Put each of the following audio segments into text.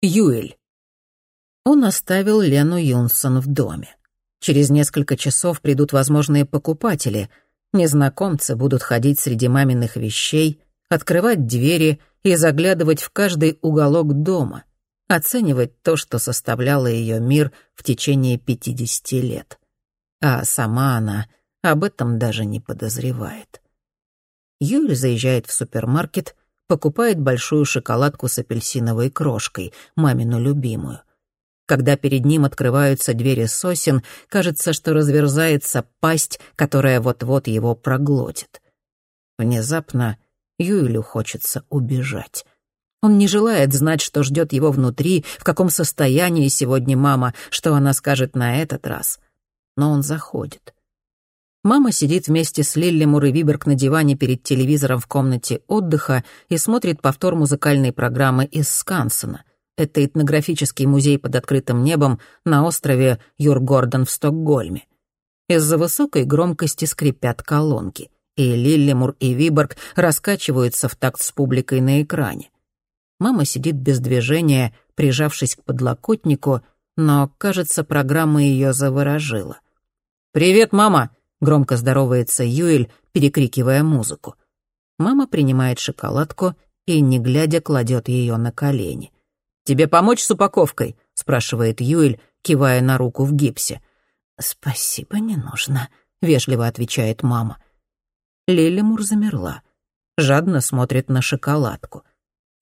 Юэль. Он оставил Лену Юнсон в доме. Через несколько часов придут возможные покупатели. Незнакомцы будут ходить среди маминых вещей, открывать двери и заглядывать в каждый уголок дома, оценивать то, что составляло ее мир в течение 50 лет. А сама она об этом даже не подозревает. Юль заезжает в супермаркет, покупает большую шоколадку с апельсиновой крошкой, мамину любимую. Когда перед ним открываются двери сосен, кажется, что разверзается пасть, которая вот-вот его проглотит. Внезапно Юэлю хочется убежать. Он не желает знать, что ждет его внутри, в каком состоянии сегодня мама, что она скажет на этот раз. Но он заходит. Мама сидит вместе с Лилли Мур Виберг на диване перед телевизором в комнате отдыха и смотрит повтор музыкальной программы из Скансена. Это этнографический музей под открытым небом на острове Юргордон в Стокгольме. Из-за высокой громкости скрипят колонки, и Лиллимур и Виборг раскачиваются в такт с публикой на экране. Мама сидит без движения, прижавшись к подлокотнику, но, кажется, программа ее заворожила. «Привет, мама!» — громко здоровается Юэль, перекрикивая музыку. Мама принимает шоколадку и, не глядя, кладет ее на колени. «Тебе помочь с упаковкой?» — спрашивает Юэль, кивая на руку в гипсе. «Спасибо, не нужно», — вежливо отвечает мама. Лилимур замерла. Жадно смотрит на шоколадку.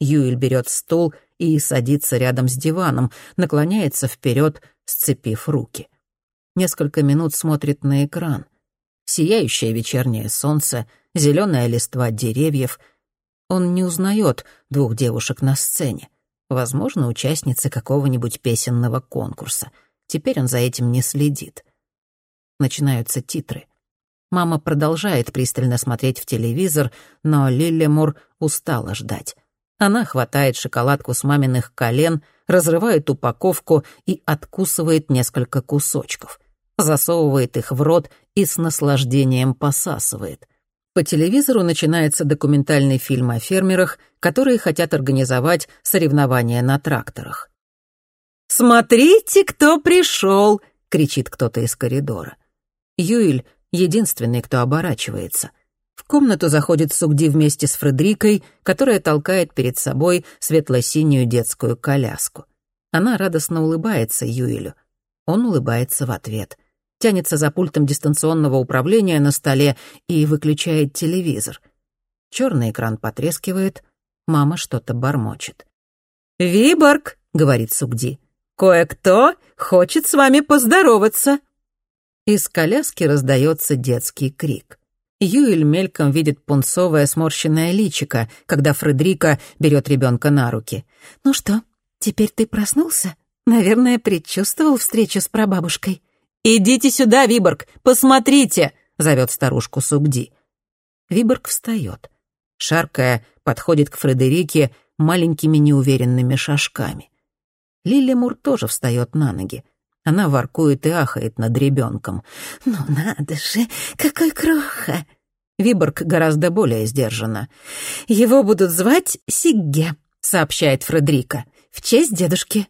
Юэль берет стул и садится рядом с диваном, наклоняется вперед, сцепив руки. Несколько минут смотрит на экран — сияющее вечернее солнце, зеленая листва деревьев. Он не узнает двух девушек на сцене. Возможно, участницы какого-нибудь песенного конкурса. Теперь он за этим не следит. Начинаются титры. Мама продолжает пристально смотреть в телевизор, но Лиллимур устала ждать. Она хватает шоколадку с маминых колен, разрывает упаковку и откусывает несколько кусочков — засовывает их в рот и с наслаждением посасывает. По телевизору начинается документальный фильм о фермерах, которые хотят организовать соревнования на тракторах. «Смотрите, кто пришел!» — кричит кто-то из коридора. Юэль — единственный, кто оборачивается. В комнату заходит Сугди вместе с Фредрикой, которая толкает перед собой светло-синюю детскую коляску. Она радостно улыбается Юэлю. Он улыбается в ответ — тянется за пультом дистанционного управления на столе и выключает телевизор. Черный экран потрескивает, мама что-то бормочет. «Виборг», — говорит Сугди, — «кое-кто хочет с вами поздороваться». Из коляски раздается детский крик. Юэль мельком видит пунцовое сморщенное личико, когда Фредрика берет ребенка на руки. «Ну что, теперь ты проснулся? Наверное, предчувствовал встречу с прабабушкой». «Идите сюда, Виборг, посмотрите!» — зовет старушку Сугди. Виборг встает. Шаркая, подходит к Фредерике маленькими неуверенными шажками. Лилимур тоже встает на ноги. Она воркует и ахает над ребенком. «Ну надо же, какой кроха!» Виборг гораздо более сдержанно. «Его будут звать Сигге», — сообщает Фредрика, — «в честь дедушки».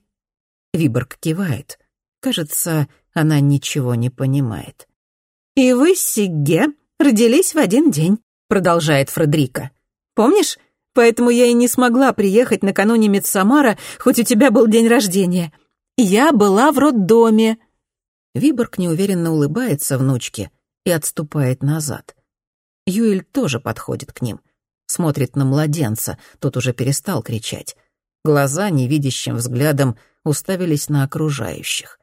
Виборг кивает. Кажется, она ничего не понимает. «И вы Сигге родились в один день», — продолжает Фредрика. «Помнишь? Поэтому я и не смогла приехать накануне Мидсамара, хоть у тебя был день рождения. Я была в роддоме». Виборг неуверенно улыбается внучке и отступает назад. Юэль тоже подходит к ним. Смотрит на младенца, тот уже перестал кричать. Глаза невидящим взглядом уставились на окружающих.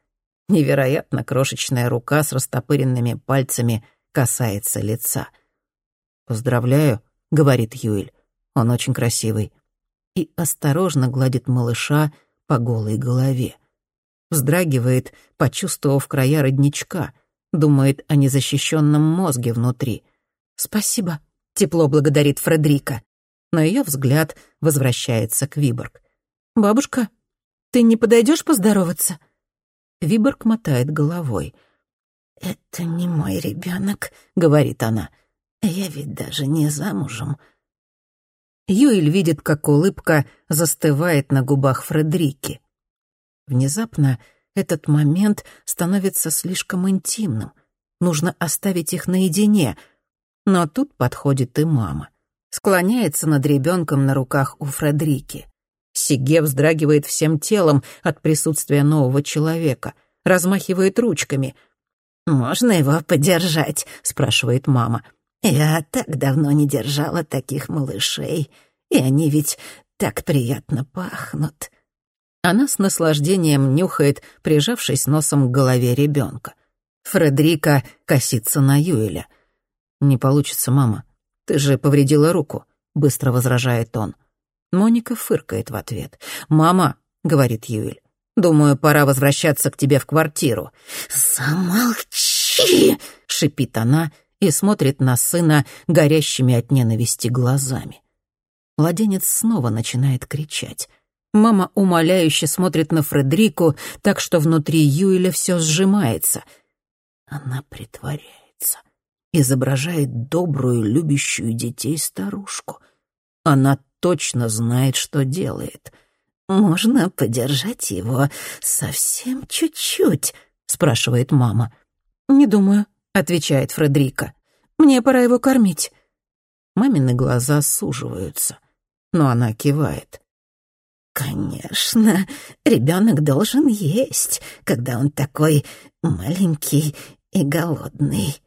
Невероятно крошечная рука с растопыренными пальцами касается лица. «Поздравляю», — говорит Юэль, — «он очень красивый». И осторожно гладит малыша по голой голове. Вздрагивает, почувствовав края родничка, думает о незащищенном мозге внутри. «Спасибо», — тепло благодарит Фредрика. Но ее взгляд возвращается к Виборг. «Бабушка, ты не подойдешь поздороваться?» Виборг мотает головой. «Это не мой ребенок», — говорит она. «Я ведь даже не замужем». Юэль видит, как улыбка застывает на губах Фредрики. Внезапно этот момент становится слишком интимным. Нужно оставить их наедине. Но тут подходит и мама. Склоняется над ребенком на руках у Фредрики. Сиге вздрагивает всем телом от присутствия нового человека, размахивает ручками. «Можно его подержать?» — спрашивает мама. «Я так давно не держала таких малышей, и они ведь так приятно пахнут». Она с наслаждением нюхает, прижавшись носом к голове ребенка. Фредрика косится на Юэля. «Не получится, мама. Ты же повредила руку», — быстро возражает он. Моника фыркает в ответ. «Мама», — говорит Юэль, — «думаю, пора возвращаться к тебе в квартиру». «Замолчи!» — шипит она и смотрит на сына горящими от ненависти глазами. Младенец снова начинает кричать. Мама умоляюще смотрит на Фредрику, так что внутри Юэля все сжимается. Она притворяется, изображает добрую, любящую детей старушку. Она точно знает, что делает. «Можно подержать его совсем чуть-чуть?» — спрашивает мама. «Не думаю», — отвечает Фредрика. «Мне пора его кормить». Мамины глаза суживаются, но она кивает. Конечно, ребенок должен есть, когда он такой маленький и голодный.